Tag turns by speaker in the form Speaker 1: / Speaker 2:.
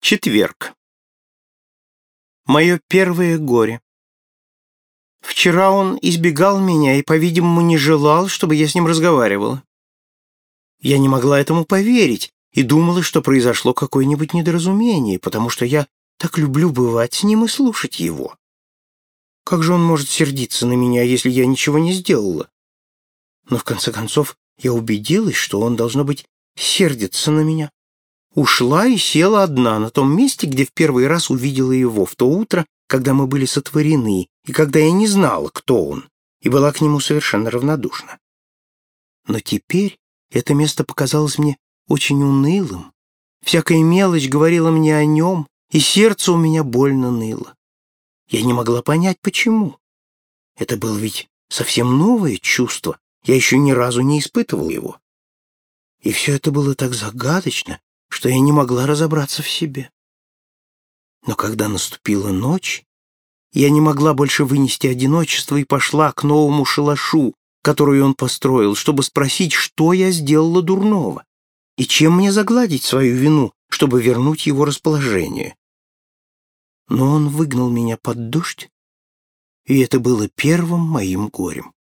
Speaker 1: Четверг. Мое первое горе. Вчера он избегал меня и, по-видимому, не желал, чтобы я с ним разговаривала. Я не могла этому поверить и думала, что произошло какое-нибудь недоразумение, потому что я так люблю бывать с ним и слушать его. Как же он может сердиться на меня, если я ничего не сделала? Но в конце концов я убедилась, что он, должно быть, сердится на меня ушла и села одна на том месте, где в первый раз увидела его, в то утро, когда мы были сотворены, и когда я не знала, кто он, и была к нему совершенно равнодушна. Но теперь это место показалось мне очень унылым. Всякая мелочь говорила мне о нем, и сердце у меня больно ныло. Я не могла понять, почему. Это было ведь совсем новое чувство, я еще ни разу не испытывал его. И все это было так загадочно, что я не могла разобраться в себе. Но когда наступила ночь, я не могла больше вынести одиночество и пошла к новому шалашу, который он построил, чтобы спросить, что я сделала дурного и чем мне загладить свою вину, чтобы вернуть его расположение. Но он выгнал меня под дождь, и это было первым моим горем.